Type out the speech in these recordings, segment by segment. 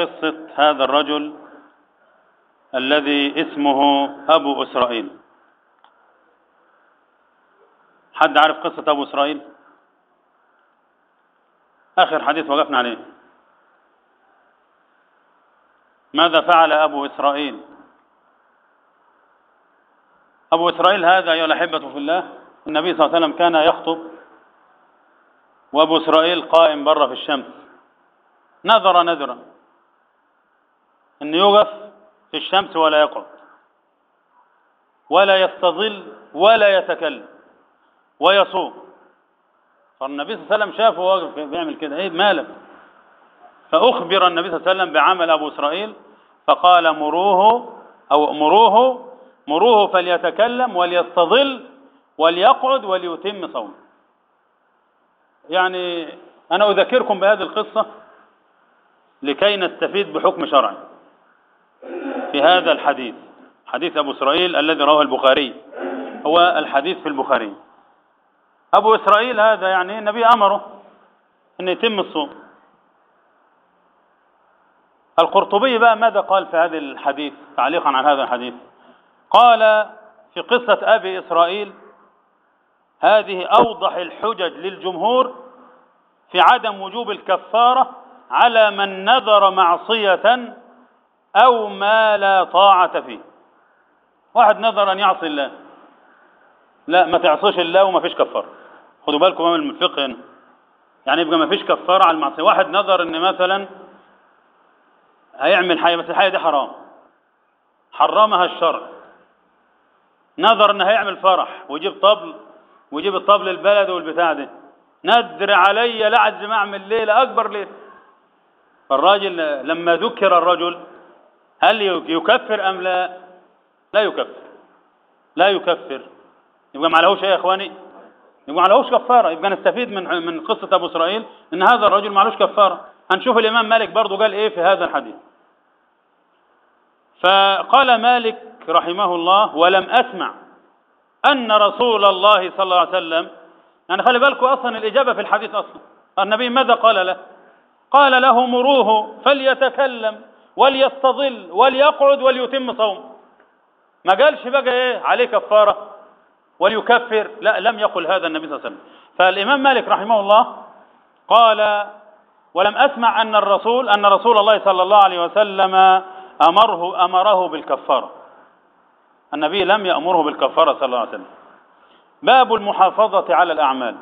قصة هذا الرجل الذي اسمه أبو إسرائيل. حد عارف قصة أبو إسرائيل؟ آخر حديث وقفنا عليه. ماذا فعل أبو إسرائيل؟ أبو إسرائيل هذا أيها الأحبة في الله النبي صلى الله عليه وسلم كان يخطب وأبو إسرائيل قائم بره في الشمس. نذر نذرا. أن يوقف في الشمس ولا يقعد ولا يستظل ولا يتكلم ويصوم. فالنبي صلى الله عليه وسلم شافه واقف بيعمل كده إيه مالك فأخبر النبي صلى الله عليه وسلم بعمل أبو إسرائيل فقال مروه أو مروه مروه فليتكلم وليستظل وليقعد وليتم صومه. يعني أنا أذكركم بهذه القصة لكي نستفيد بحكم شرعي. في هذا الحديث حديث أبو إسرائيل الذي رواه البخاري هو الحديث في البخاري. أبو إسرائيل هذا يعني النبي أمره أن يتم الصوم. القرطبي بقى ماذا قال في هذا الحديث؟ تعليقا على هذا الحديث. قال في قصة أبي إسرائيل هذه أوضح الحجج للجمهور في عدم وجوب الكفارة على من نذر معصية أو ما لا طاعة فيه. واحد نذر أن يعصي الله. لا ما تعصيش الله وما فيش كفارة. خدوا بالكم من الفقه هنا. يعني يبقى ما فيش كفارة على المعصية. واحد نذر أن مثلا هيعمل حاجة بس الحاجة دي حرام. حرمها الشرع. نذر أنه هيعمل فرح ويجيب طبل ويجيب الطبل البلد والبتاع ده ندر علي لعز ما اعمل ليلة أكبر ليلة. فالراجل لما ذكر الرجل هل يكفر أم لا؟ لا يكفر. لا يكفر. يبقى ما عليهوش إيه يا إخواني. يبقى ما عليهوش كفارة. يبقى نستفيد من من قصة أبو إسرائيل إن هذا الرجل ما عليهوش كفارة. هنشوف الإمام مالك برضه قال إيه في هذا الحديث. فقال مالك رحمه الله ولم أسمع أن رسول الله صلى الله عليه وسلم يعني خلي بالكم أصلا الإجابة في الحديث أصلا. النبي ماذا قال له؟ قال له مروه فليتكلم. وليستظل وليقعد وليتم صوم. ما قالش بقى إيه؟ عليه كفارة وليكفر. لا لم يقل هذا النبي صلى الله عليه وسلم. فالإمام مالك رحمه الله قال ولم أسمع أن الرسول أن رسول الله صلى الله عليه وسلم أمره أمره بالكفارة. النبي لم يأمره بالكفارة صلى الله عليه وسلم. باب المحافظة على الأعمال.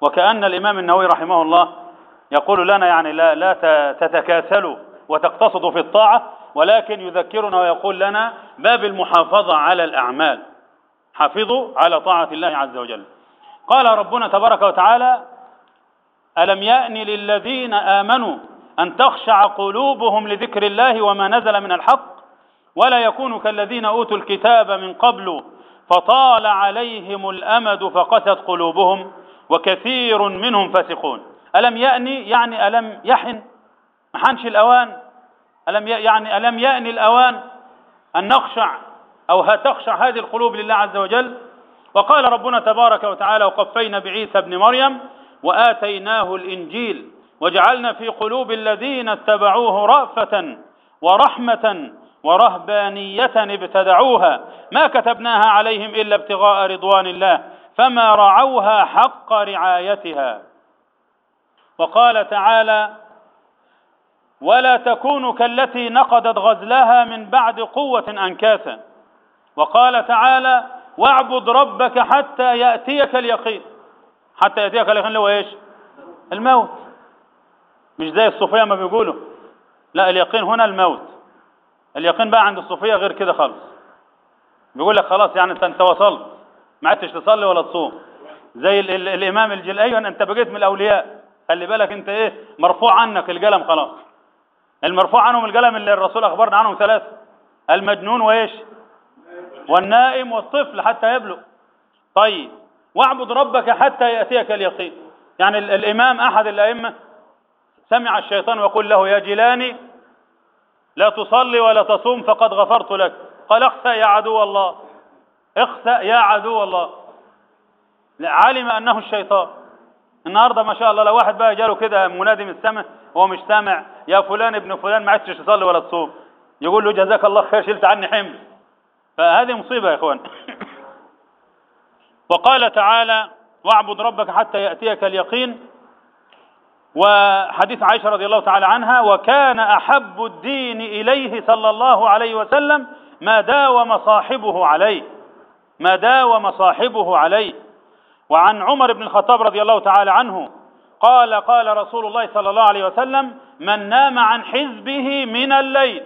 وكأن الإمام النووي رحمه الله يقول لنا يعني لا, لا تتكاسلوا. وتقتصدوا في الطاعة ولكن يذكرنا ويقول لنا باب المحافظة على الأعمال. حافظوا على طاعة الله عز وجل. قال ربنا تبارك وتعالى ألم يأن للذين آمنوا أن تخشع قلوبهم لذكر الله وما نزل من الحق؟ ولا يكونوا كالذين أوتوا الكتاب من قبل فطال عليهم الأمد فقست قلوبهم وكثير منهم فاسقون. ألم يأني يعني ألم يحن؟ ما حنش الأوان؟ ألم يعني ألم يأني الأوان أن نخشع أو تخشع هذه القلوب لله عز وجل؟ وقال ربنا تبارك وتعالى وقفينا بعيسى ابن مريم وآتيناه الإنجيل وجعلنا في قلوب الذين اتبعوه رأفة ورحمة ورهبانية ابتدعوها ما كتبناها عليهم إلا ابتغاء رضوان الله فما رعوها حق رعايتها. وقال تعالى ولا تكونوا كالتي نقضت غزلها من بعد قوة أنكاسا. وقال تعالى واعبد ربك حتى يأتيك اليقين. حتى يأتيك اليقين اللي هو إيش؟ الموت. مش زي الصوفية ما بيقولوا. لا اليقين هنا الموت. اليقين بقى عند الصوفية غير كده خالص. بيقول لك خلاص يعني انت أنت وصلت. ما عدتش تصلي ولا تصوم. زي ال ال الإمام الجل أيوه أنت بقيت من الأولياء. خلي بالك أنت إيه؟ مرفوع عنك القلم خلاص. المرفوع عنهم القلم اللي الرسول أخبرنا عنهم ثلاثة. المجنون وإيش؟ والنائم والطفل حتى يبلغ. طيب واعبد ربك حتى يأتيك اليقين. يعني ال الإمام أحد الأئمة سمع الشيطان يقول له يا جيلاني لا تصلي ولا تصوم فقد غفرت لك. قال اخسأ يا عدو الله. اخسأ يا عدو الله. علم أنه الشيطان. النهارده ما شاء الله لو واحد بقى جاله كده منادي من السماء هو مش سامع يا فلان ابن فلان ما عدتش تصلي ولا تصوم. يقول له جزاك الله خير شلت عني حمل. فهذه مصيبة يا إخوان. وقال تعالى واعبد ربك حتى يأتيك اليقين. وحديث عائشة رضي الله تعالى عنها وكان أحب الدين إليه صلى الله عليه وسلم ما داوم صاحبه عليه. ما داوم صاحبه عليه. وعن عمر بن الخطاب رضي الله تعالى عنه قال قال رسول الله صلى الله عليه وسلم من نام عن حزبه من الليل.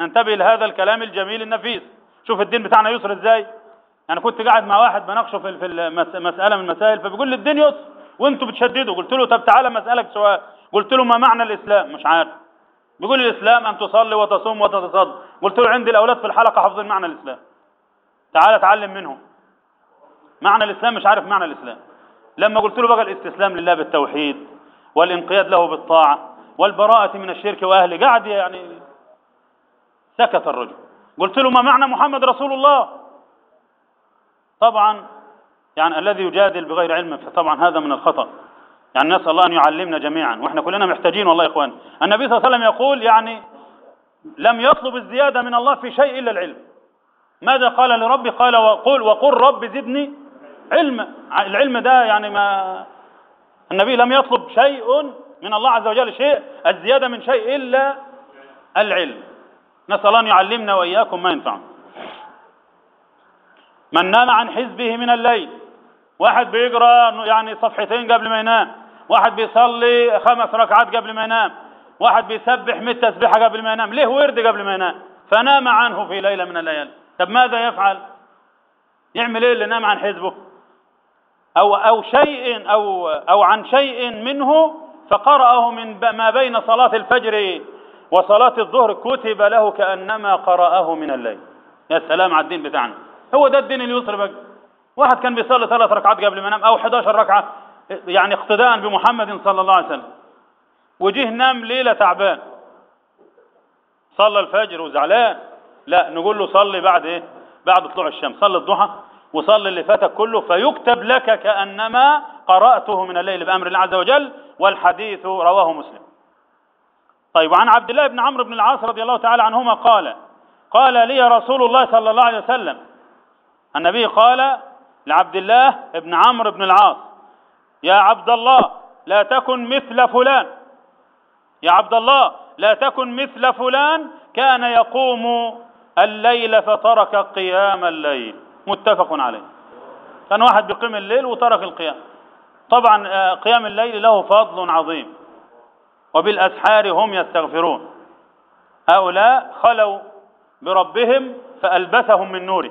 انتبه لهذا الكلام الجميل النفيس. شوف الدين بتاعنا يسر إزاي. أنا كنت قاعد مع واحد بناقشه في مسألة من المسائل فبيقول لي الدين يسر. وأنتوا بتشددوا. قلت له طب تعالى مسألك سؤال. قلت له ما معنى الإسلام؟ مش عارف. بيقول الإسلام أن تصلي وتصوم وتتصدق. قلت له عندي الأولاد في الحلقة حافظين معنى الإسلام. تعالى اتعلم منهم. معنى الإسلام مش عارف معنى الإسلام. لما قلت له بقى الاستسلام لله بالتوحيد والانقياد له بالطاعة والبراءة من الشرك وأهله قاعد يعني سكت الرجل. قلت له ما معنى محمد رسول الله؟ طبعا يعني الذي يجادل بغير علم فطبعا هذا من الخطأ. يعني نسأل الله أن يعلمنا جميعا. وإحنا كلنا محتاجين والله يا إخوان. النبي صلى الله عليه وسلم يقول يعني لم يطلب الزيادة من الله في شيء إلا العلم. ماذا قال لربي؟ قال وقل وقل رب زدني علم العلم ده يعني ما النبي لم يطلب شيء من الله عز وجل شيء الزيادة من شيء إلا العلم. نسأل أن يعلمنا وإياكم ما ينفعنا. من نام عن حزبه من الليل واحد بيقرأ يعني صفحتين قبل ما ينام واحد بيصلي خمس ركعات قبل ما ينام واحد بيسبح 100 تسبيحة قبل ما ينام ليه ورد قبل ما ينام؟ فنام عنه في ليلة من الليالي. طب ماذا يفعل؟ يعمل إيه اللي نام عن حزبه؟ أو أو شيء أو أو عن شيء منه فقرأه من ما بين صلاة الفجر وصلاة الظهر كتب له كأنما قرأه من الليل. يا سلام على الدين بتاعنا. هو ده الدين اليسر بقى واحد كان بيصلي ثلاث ركعات قبل ما ينام أو 11 ركعة يعني اقتداء بمحمد صلى الله عليه وسلم. وجه نام ليلة تعبان. صلى الفجر وزعلان. لا نقول له صلي بعد إيه؟ بعد طلوع الشمس. صلي الضحى. وصلي اللي فاتك كله فيكتب لك كأنما قرأته من الليل بأمر الله عز وجل والحديث رواه مسلم. طيب وعن عبد الله بن عمرو بن العاص رضي الله تعالى عنهما قال قال لي رسول الله صلى الله عليه وسلم النبي قال لعبد الله بن عمرو بن العاص يا عبد الله لا تكن مثل فلان. يا عبد الله لا تكن مثل فلان كان يقوم الليل فترك قيام الليل. متفق عليه. كان واحد بيقيم الليل وترك القيام. طبعا آه، قيام الليل له فضل عظيم. وبالأسحار هم يستغفرون. هؤلاء خلوا بربهم فألبسهم من نوره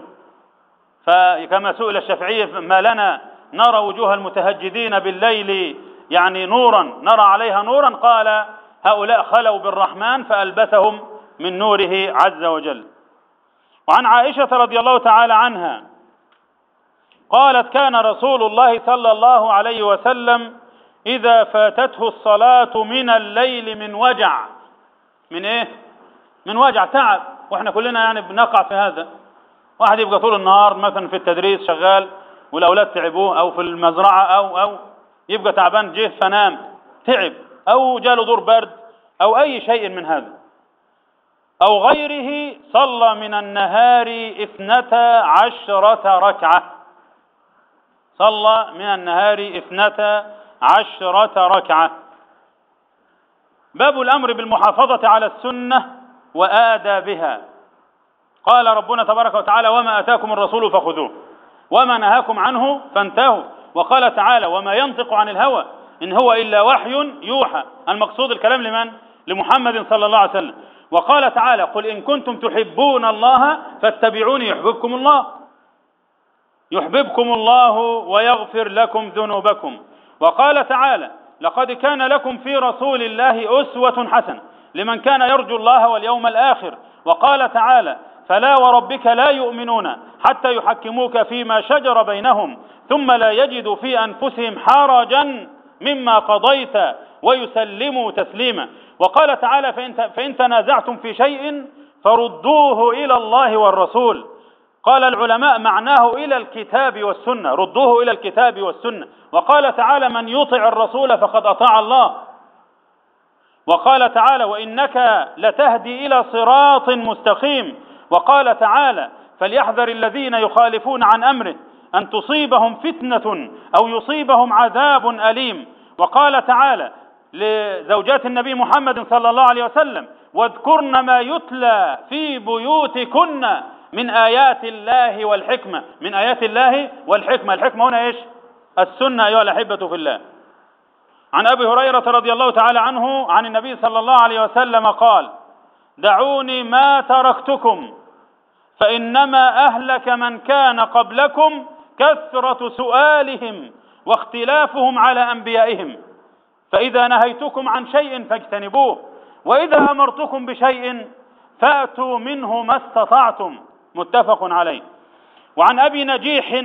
فكما سئل الشافعي ما لنا نرى وجوه المتهجدين بالليل يعني نورا نرى عليها نورا؟ قال هؤلاء خلوا بالرحمن فألبسهم من نوره عز وجل. وعن عائشة رضي الله تعالى عنها قالت كان رسول الله صلى الله عليه وسلم إذا فاتته الصلاة من الليل من وجع. من إيه؟ من وجع تعب. وإحنا كلنا يعني بنقع في هذا. واحد يبقى طول النهار مثلا في التدريس شغال والأولاد تعبوه أو في المزرعة أو أو يبقى تعبان جه فنام تعب أو جاله دور برد أو أي شيء من هذا. أو غيره صلى من النهار اثنتا عشرة ركعة. صلى من النهار اثنتا عشرة ركعة. باب الأمر بالمحافظة على السنة وآدابها. قال ربنا تبارك وتعالى وما أتاكم الرسول فخذوه وما نهاكم عنه فانتهوا. وقال تعالى وما ينطق عن الهوى إن هو إلا وحي يوحى. المقصود الكلام لمن؟ لمحمد صلى الله عليه وسلم. وقال تعالى قل إن كنتم تحبون الله فاتبعوني يحببكم الله. يحببكم الله ويغفر لكم ذنوبكم. وقال تعالى لقد كان لكم في رسول الله أسوة حسنة لمن كان يرجو الله واليوم الآخر. وقال تعالى فلا وربك لا يؤمنون حتى يحكموك فيما شجر بينهم ثم لا يجدوا في أنفسهم حرجا مما قضيت ويسلموا تسليما. وقال تعالى فإن, فإن تنازعتم في شيء فردوه إلى الله والرسول. قال العلماء معناه إلى الكتاب والسنة ردوه إلى الكتاب والسنة. وقال تعالى من يطع الرسول فقد أطاع الله. وقال تعالى وإنك لتهدي إلى صراط مستقيم. وقال تعالى فليحذر الذين يخالفون عن أمره أن تصيبهم فتنة أو يصيبهم عذاب أليم. وقال تعالى لزوجات النبي محمد صلى الله عليه وسلم. واذكرن ما يتلى في بيوتكن من آيات الله والحكمة. من آيات الله والحكمة. الحكمة هنا إيش؟ السنة أيها الأحبة في الله. عن أبي هريرة رضي الله تعالى عنه عن النبي صلى الله عليه وسلم قال دعوني ما تركتكم فإنما أهلك من كان قبلكم كثرة سؤالهم واختلافهم على أنبيائهم. فإذا نهيتكم عن شيء فاجتنبوه وإذا أمرتكم بشيء فأتوا منه ما استطعتم. متفق عليه. وعن أبي نجيح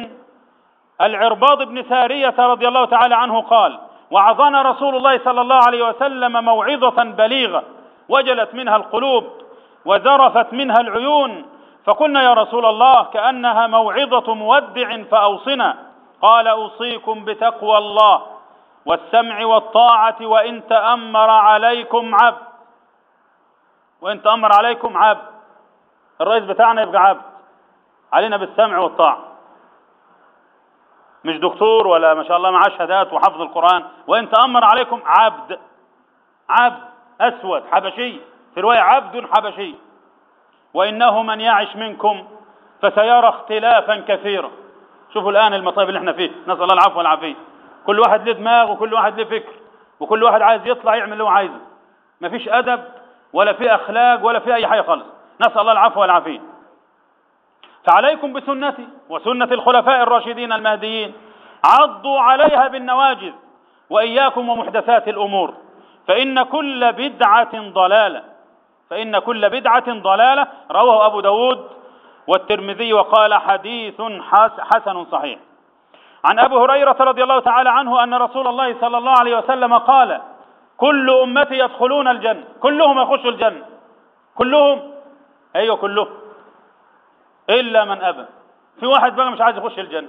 العرباض بن سارية رضي الله تعالى عنه قال وعظنا رسول الله صلى الله عليه وسلم موعظة بليغة وجلت منها القلوب وذرفت منها العيون فقلنا يا رسول الله كأنها موعظة مودع فأوصنا. قال أوصيكم بتقوى الله. والسمع والطاعة وإن تأمر عليكم عبد. وإن تأمر عليكم عبد. الرئيس بتاعنا يبقى عبد. علينا بالسمع والطاعة. مش دكتور ولا ما شاء الله معاه شهادات وحفظ القرآن. وإن تأمر عليكم عبد. عبد أسود حبشي. في رواية عبد حبشي. وإنه من يعش منكم فسيرى اختلافا كثيرا. شوفوا الآن المصائب اللي إحنا فيه. نسأل الله العفو والعافية. كل واحد له دماغ وكل واحد له فكر وكل واحد عايز يطلع يعمل اللي هو عايزه. مفيش أدب ولا في أخلاق ولا في أي حاجة خالص. نسأل الله العفو والعافية. فعليكم بسنتي وسنة الخلفاء الراشدين المهديين. عضوا عليها بالنواجذ وإياكم ومحدثات الأمور. فإن كل بدعة ضلالة. فإن كل بدعة ضلالة. رواه أبو داود والترمذي وقال حديث حسن صحيح. عن أبي هريرة رضي الله تعالى عنه أن رسول الله صلى الله عليه وسلم قال كل أمتي يدخلون الجنة كلهم يخشوا الجنة. كلهم؟ أيوة كلهم. إلا من أبى. في واحد بقى مش عايز يخش الجنة.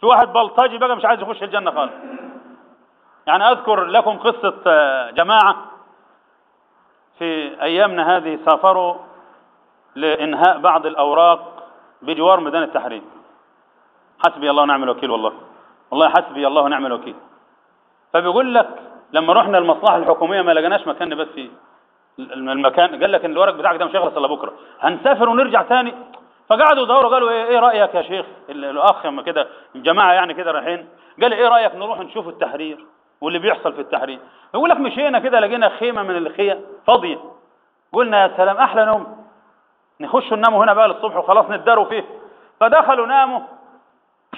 في واحد بلطجي بقى مش عايز يخش الجنة خالص. يعني أذكر لكم قصة آه، جماعة في أيامنا هذه سافروا لإنهاء بعض الأوراق بجوار ميدان التحرير. حسبي الله ونعم الوكيل والله. والله حسبي الله ونعم الوكيل. فبيقول لك لما رحنا المصلحة الحكومية ما لقيناش مكان نبات فيه المكان قال لك إن الورق بتاعك ده مش هيخلص إلا بكرة. هنسافر ونرجع تاني. فقعدوا يدوروا قالوا إيه, إيه رأيك يا شيخ؟ الأخ لما كده الجماعة يعني كده رايحين. قال إيه رأيك نروح نشوف التحرير واللي بيحصل في التحرير؟ يقول لك مشينا كده لقينا خيمة من الخيم فاضية. قلنا يا سلام أحلى نوم. نخش نناموا هنا بقى للصبح وخلاص نداروا فيه. فدخلوا ناموا.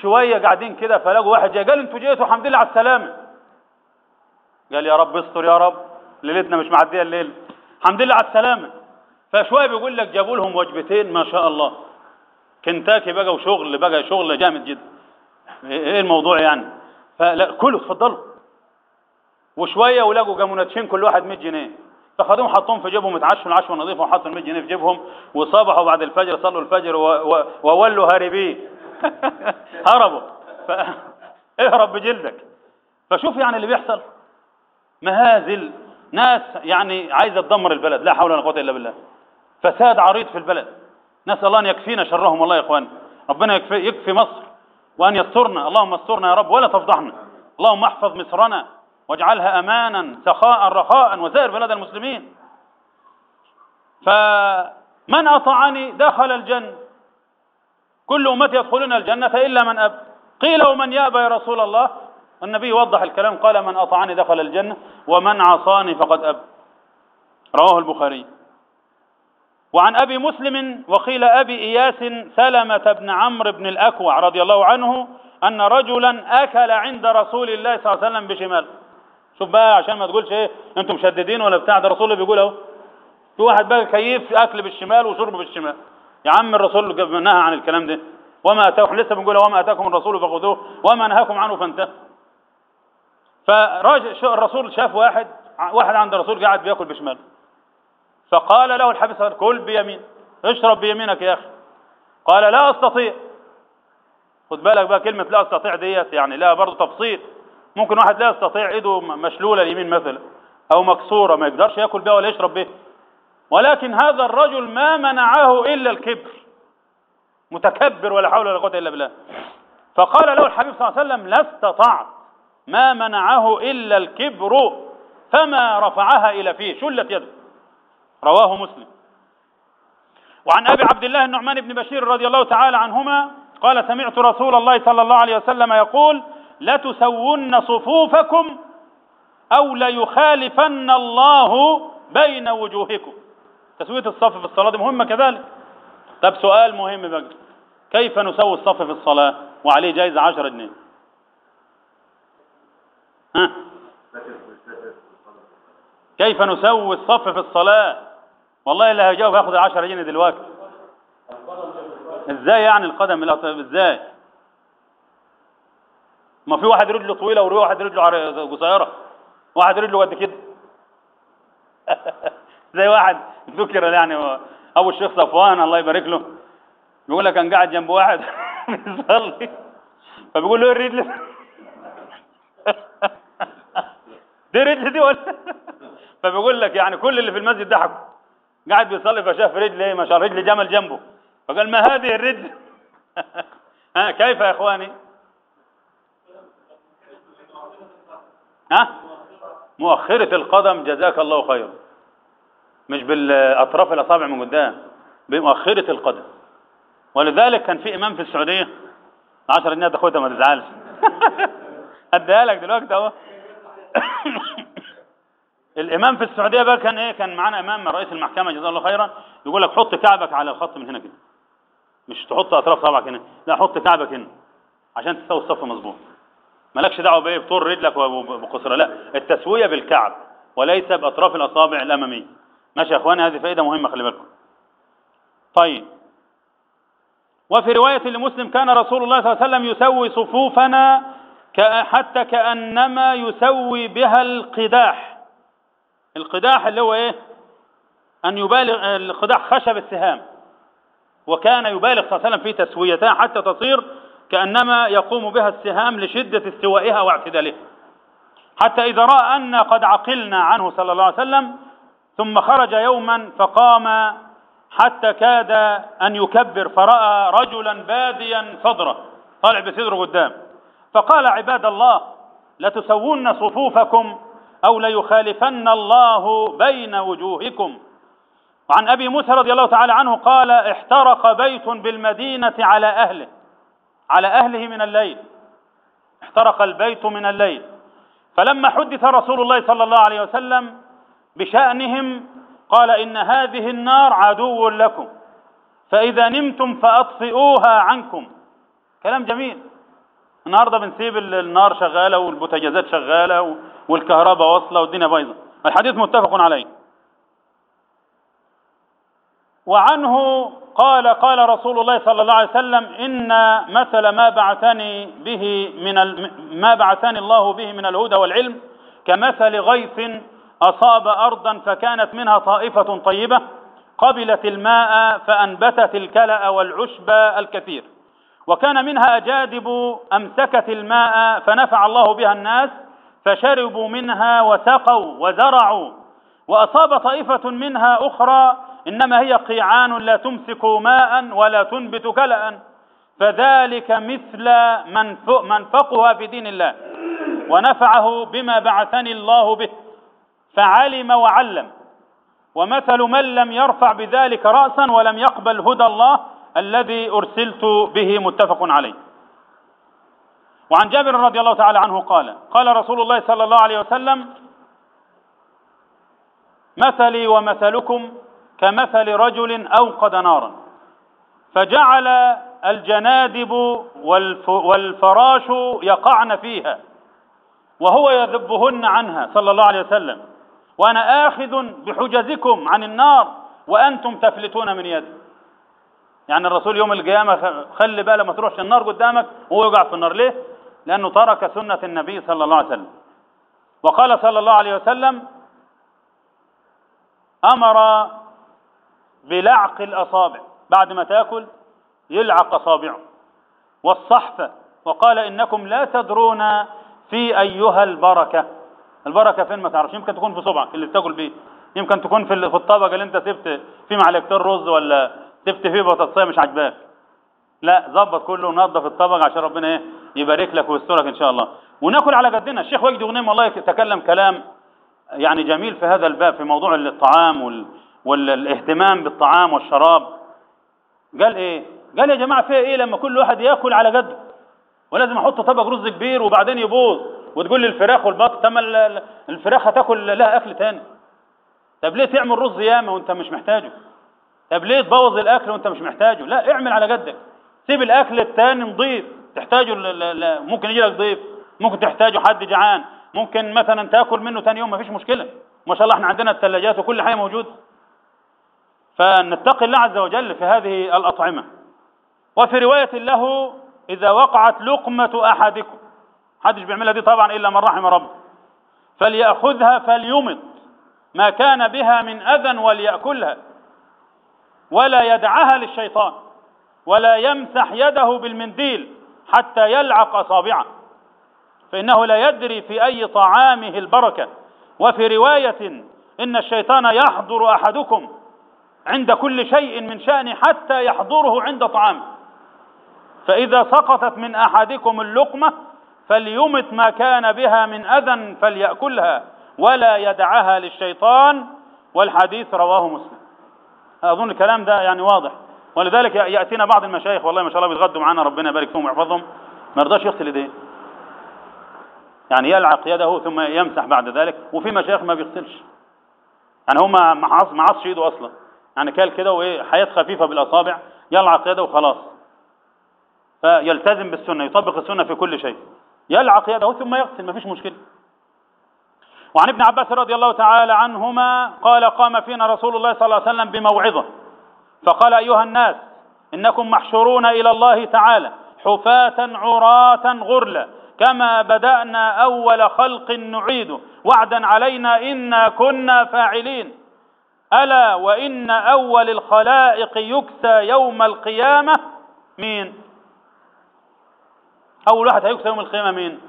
شوية قاعدين كده فلقوا واحد جاي قال أنتوا جيتوا الحمد لله على السلامة. قال يا رب استر يا رب ليلتنا مش معدية الليل. الحمد لله على السلامة. فشوية بيقول لك جابوا لهم وجبتين ما شاء الله. كنتاكي بقى وشغل بقى شغل جامد جدا. إيه الموضوع يعني؟ فلا كلوا اتفضلوا. وشوية ولقوا جاموناتشين كل واحد 100 جنيه. فخدوهم حطوهم في جيبهم اتعشوا العشوة نظيفه وحطوا ال 100 جنيه في جيبهم. وصبحوا بعد الفجر صلوا الفجر وولوا هاربين. هربوا. اهرب بجلدك. فشوف يعني اللي بيحصل. مهازل. ناس يعني عايزة تدمر البلد. لا حول ولا قوة إلا بالله. فساد عريض في البلد. نسأل الله أن يكفينا شرهم والله يا اخوان ربنا يكفي, يكفي مصر وأن يسترنا. اللهم استرنا يا رب ولا تفضحنا. اللهم احفظ مصرنا واجعلها أمانا سخاء رخاء وسائر بلاد المسلمين. فمن أطاعني دخل الجنة. كل امتي يدخلون الجنة إلا من أب. قيل ومن يأبى يا رسول الله؟ النبي وضح الكلام قال من أطعني دخل الجنة ومن عصاني فقد أب. رواه البخاري. وعن أبي مسلم وقيل أبي إياس سلمة بن عمرو بن الأكوع رضي الله عنه أن رجلا أكل عند رسول الله صلى الله عليه وسلم بشمال. شوف بقى عشان ما تقولش إيه أنتم مشددين ولا بتاع ده الرسول بيقول أهو. في واحد بقى كيف أكل بالشمال وشرب بالشمال. يا عم الرسول نهى عن الكلام ده. وما اتاكم لسه بنقول وما أتاكم الرسول فخذوه وما نهاكم عنه فانتهوا. فراجع الرسول شاف واحد واحد عند الرسول قاعد بيأكل بشماله. فقال له الحبيب كل بيمين. اشرب بيمينك يا أخي. قال لا أستطيع. خد بالك بقى كلمة لا أستطيع ديت يعني لا برضه تفصيل. ممكن واحد لا يستطيع إيده مشلولة اليمين مثلا. أو مكسورة ما يقدرش يأكل بها ولا يشرب بها ولكن هذا الرجل ما منعه إلا الكبر متكبر ولا حول ولا قوة إلا بالله. فقال له الحبيب صلى الله عليه وسلم لا استطعت ما منعه إلا الكبر فما رفعها إلى فيه شلت يده. رواه مسلم. وعن أبي عبد الله النعمان بن بشير رضي الله تعالى عنهما قال سمعت رسول الله صلى الله عليه وسلم يقول لتسون صفوفكم أو ليخالفن الله بين وجوهكم. تسوية الصف في الصلاة دي مهمة كذلك. طب سؤال مهم بقى. كيف نسوي الصف في الصلاة؟ وعليه جايزة عشرة جنيه. ها؟ كيف نسوي الصف في الصلاة؟ والله اللي هيجاوب ياخد العشرة جنيه دلوقتي. إزاي يعني القدم؟ إزاي؟ ما في واحد رجله طويلة وواحد رجله قصيرة. واحد رجله قد كده. زي واحد ذكر يعني أبو الشيخ صفوان الله يبارك له. بيقول لك كان قاعد جنب واحد بيصلي. فبيقول له الرجل؟ دي رجل دي ولا؟ فبيقول لك يعني كل اللي في المسجد ضحكوا. قاعد بيصلي فشاف رجل إيه؟ ما شاء رجل جمل جنبه. فقال ما هذه الرجل؟ ها كيف يا إخواني؟ ها؟ مؤخرة القدم جزاك الله خيرا. مش بالأطراف الاصابع من قدام بمؤخرة القدم. ولذلك كان في إمام في السعودية 10 جنيه تاخدها ما تزعلش. أديها لك دلوقتي أهو. الإمام في السعودية بقى كان إيه؟ كان معانا إمام رئيس المحكمة جزاه الله خيرا يقول لك حط كعبك على الخط من هنا كده. مش تحط أطراف صابعك هنا لا حط كعبك هنا عشان تسوي الصف مظبوط. مالكش دعوة بإيه؟ بطول رجلك وبقصرها. لا التسوية بالكعب وليس بأطراف الأصابع الأمامية. ماشي يا إخواني هذه فائدة مهمة خلي بالكم. طيب. وفي رواية لمسلم كان رسول الله صلى الله عليه وسلم يسوي صفوفنا حتى كأنما يسوي بها القداح. القداح اللي هو إيه؟ أن يبالغ القداح خشب السهام. وكان يبالغ صلى الله عليه وسلم في تسويتها حتى تصير كأنما يقوم بها السهام لشدة استوائها واعتدالها. حتى إذا رأى أن قد عقلنا عنه صلى الله عليه وسلم ثم خرج يوما فقام حتى كاد أن يكبر فرأى رجلا باديا صدره طالع بصدره قدام. فقال عباد الله لتسوون صفوفكم أو ليخالفن الله بين وجوهكم. وعن أبي موسى رضي الله تعالى عنه قال احترق بيت بالمدينة على أهله على أهله من الليل احترق البيت من الليل. فلما حدث رسول الله صلى الله عليه وسلم بشأنهم قال إن هذه النار عدو لكم فإذا نمتم فأطفئوها عنكم. كلام جميل. النهارده بنسيب النار شغالة والبوتاجازات شغالة والكهرباء واصلة والدنيا بايظة. الحديث متفق عليه. وعنه قال قال رسول الله صلى الله عليه وسلم إن مثل ما بعثني به من ما بعثني الله به من الهدى والعلم كمثل غيث أصاب أرضا فكانت منها طائفة طيبة قبلت الماء فأنبتت الكلأ والعشب الكثير. وكان منها أجادب أمسكت الماء فنفع الله بها الناس فشربوا منها وسقوا وزرعوا. وأصاب طائفة منها أخرى إنما هي قيعان لا تمسك ماء ولا تنبت كلأ. فذلك مثل من من فقه في دين الله. ونفعه بما بعثني الله به. فعلم وعلم. ومثل من لم يرفع بذلك رأسا ولم يقبل هدى الله الذي أرسلت به متفق عليه. وعن جابر رضي الله تعالى عنه قال قال رسول الله صلى الله عليه وسلم مثلي ومثلكم كمثل رجل أوقد نارا فجعل الجنادب والفراش يقعن فيها وهو يذبهن عنها صلى الله عليه وسلم. وأنا آخذ بحجزكم عن النار وأنتم تفلتون من يدي. يعني الرسول يوم القيامة خلي بالك ما تروحش النار قدامك وهو يقع في النار. ليه؟ لأنه ترك سنة النبي صلى الله عليه وسلم. وقال صلى الله عليه وسلم أمر بلعق الأصابع. بعد ما تأكل يلعق أصابعه. والصحفة وقال إنكم لا تدرون في أيها البركة. البركة فين ما تعرفش. يمكن تكون في صبعك اللي بتاكل بيه. يمكن تكون في في الطبق اللي انت سبت فيه معلقتين رز ولا سبت فيه بطاطسيه مش عاجباك. لا ظبط كله ونظف الطبق عشان ربنا إيه يبارك لك ويسترك إن شاء الله. وناكل على قدنا. الشيخ وجدي غنيم والله تكلم كلام يعني جميل في هذا الباب في موضوع الطعام وال... والاهتمام بالطعام والشراب. قال إيه؟ قال يا جماعة فيها إيه لما كل واحد يأكل على قده ولازم أحط طبق رز كبير وبعدين يبوظ. وتقول لي الفراخ والبط طب الفراخ هتاكل لها أكل تاني. طب ليه تعمل رز ياما وأنت مش محتاجه؟ طب ليه تبوظ الأكل وأنت مش محتاجه؟ لا اعمل على قدك. سيب الأكل التاني نضيف. تحتاجه ممكن يجي لك ضيف. ممكن تحتاجه حد جعان. ممكن مثلا تأكل منه تاني يوم مفيش مشكلة. ما شاء الله إحنا عندنا الثلاجات وكل حاجة موجود فنتقي الله عز وجل في هذه الأطعمة. وفي رواية له إذا وقعت لقمة أحدكم حدش بيعملها دي طبعا إلا من رحم ربه. فليأخذها فليمط. ما كان بها من أذى وليأكلها. ولا يدعها للشيطان. ولا يمسح يده بالمنديل حتى يلعق أصابعه فإنه لا يدري في أي طعامه البركة. وفي رواية إن الشيطان يحضر أحدكم عند كل شيء من شأن حتى يحضره عند طعامه. فإذا سقطت من أحدكم اللقمة فليمت ما كان بها من أذى فليأكلها ولا يدعها للشيطان والحديث رواه مسلم. أظن الكلام ده يعني واضح. ولذلك يأتينا بعض المشايخ والله ما شاء الله بيتغدوا معانا ربنا يبارك فيهم ويحفظهم. ما يرضاش يغسل ايديه يعني يلعق يده ثم يمسح بعد ذلك. وفي مشايخ ما بيغسلش. يعني هو ما عصش ايده أصلا. يعني كال كده وإيه حياة خفيفة بالاصابع يلعق يده وخلاص. فيلتزم بالسنة يطبق السنة في كل شيء. يلعق يده ثم يغسل ما فيش مشكلة. وعن ابن عباس رضي الله تعالى عنهما قال قام فينا رسول الله صلى الله عليه وسلم بموعظة. فقال أيها الناس إنكم محشورون إلى الله تعالى حفاة عراة غرلا كما بدأنا أول خلق نعيد وعدا علينا إنا كنا فاعلين. ألا وإن أول الخلائق يكسى يوم القيامة مين أول واحد هيكسى يوم القيامة مين؟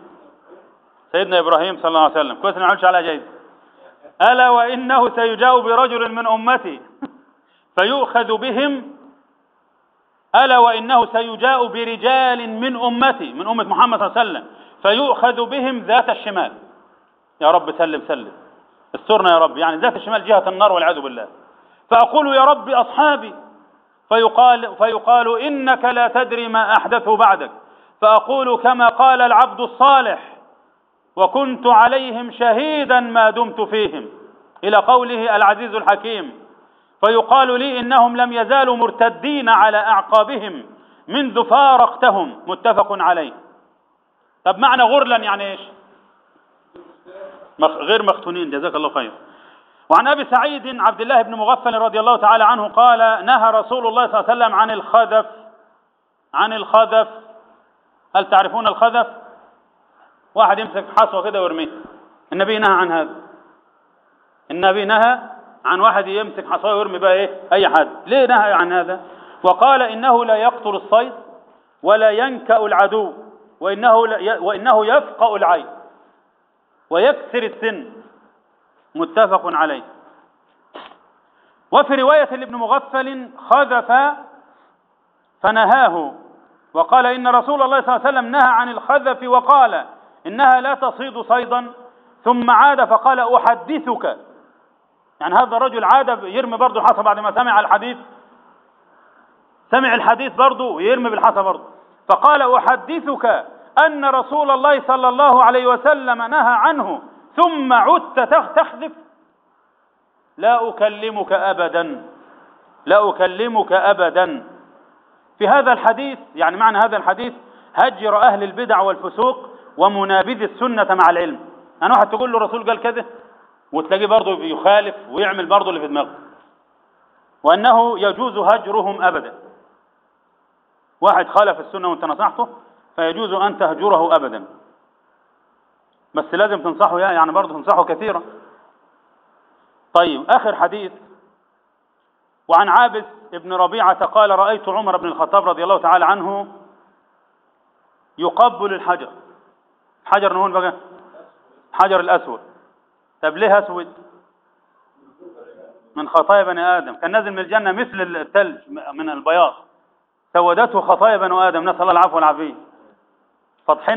سيدنا إبراهيم صلى الله عليه وسلم. كويس ما عملش على جايزة ألا وإنه سيجاء برجل من أمتي. فيؤخذ بهم. ألا وإنه سيجاء برجال من أمتي من أمة محمد صلى الله عليه وسلم. فيؤخذ بهم ذات الشمال. يا رب سلم سلم. استرنا يا رب. يعني ذات الشمال جهة النار والعياذ بالله. فأقول يا رب أصحابي فيقال, فيقال إنك لا تدري ما أحدثه بعدك. فأقول كما قال العبد الصالح وكنت عليهم شهيدا ما دمت فيهم إلى قوله العزيز الحكيم. فيقال لي إنهم لم يزالوا مرتدين على أعقابهم منذ فارقتهم متفق عليه. طب معنى غرلا يعني إيش؟ غير مختونين جزاك الله خير. وعن أبي سعيد عبد الله بن مغفل رضي الله تعالى عنه قال نهى رسول الله صلى الله عليه وسلم عن الخذف عن الخذف هل تعرفون الخذف؟ واحد يمسك حصوة كده ويرميه. النبي نهى عن هذا. النبي نهى عن واحد يمسك حصوة ويرمي بقى إيه؟ أي حد. ليه نهى عن هذا؟ وقال إنه لا يقتل الصيد ولا ينكأ العدو وإنه وإنه يفقأ العين ويكسر السن. متفق عليه. وفي رواية لابن مغفل خذف فنهاه. وقال إن رسول الله صلى الله عليه وسلم نهى عن الخذف وقال إنها لا تصيد صيدا ثم عاد فقال أحدثك. يعني هذا الرجل عاد يرمي برضه الحصى بعد ما سمع الحديث. سمع الحديث برضه ويرمي بالحصى برضه فقال أحدثك أن رسول الله صلى الله عليه وسلم نهى عنه ثم عدت تخذف. لا أكلمك أبدا. لا أكلمك أبدا. في هذا الحديث يعني معنى هذا الحديث هجر أهل البدع والفسوق ومنابذ السنة مع العلم. أنا واحد تقول له الرسول قال كذا وتلاقيه برضه يخالف ويعمل برضه اللي في دماغه. وأنه يجوز هجرهم أبدا. واحد خالف السنة وانت نصحته فيجوز أن تهجره أبدا. بس لازم تنصحه يعني برضه تنصحه كثيرا. طيب آخر حديث. وعن عابس ابن ربيعة قال رأيت عمر بن الخطاب رضي الله تعالى عنه يقبل الحجر. حجر نقول بقى حجر الأسود. طب ليه أسود؟ من خطايا بني آدم. كان نازل من الجنة مثل الثلج من البياض. سودته خطايا بني آدم. نسأل الله العفو والعافية. فضحنا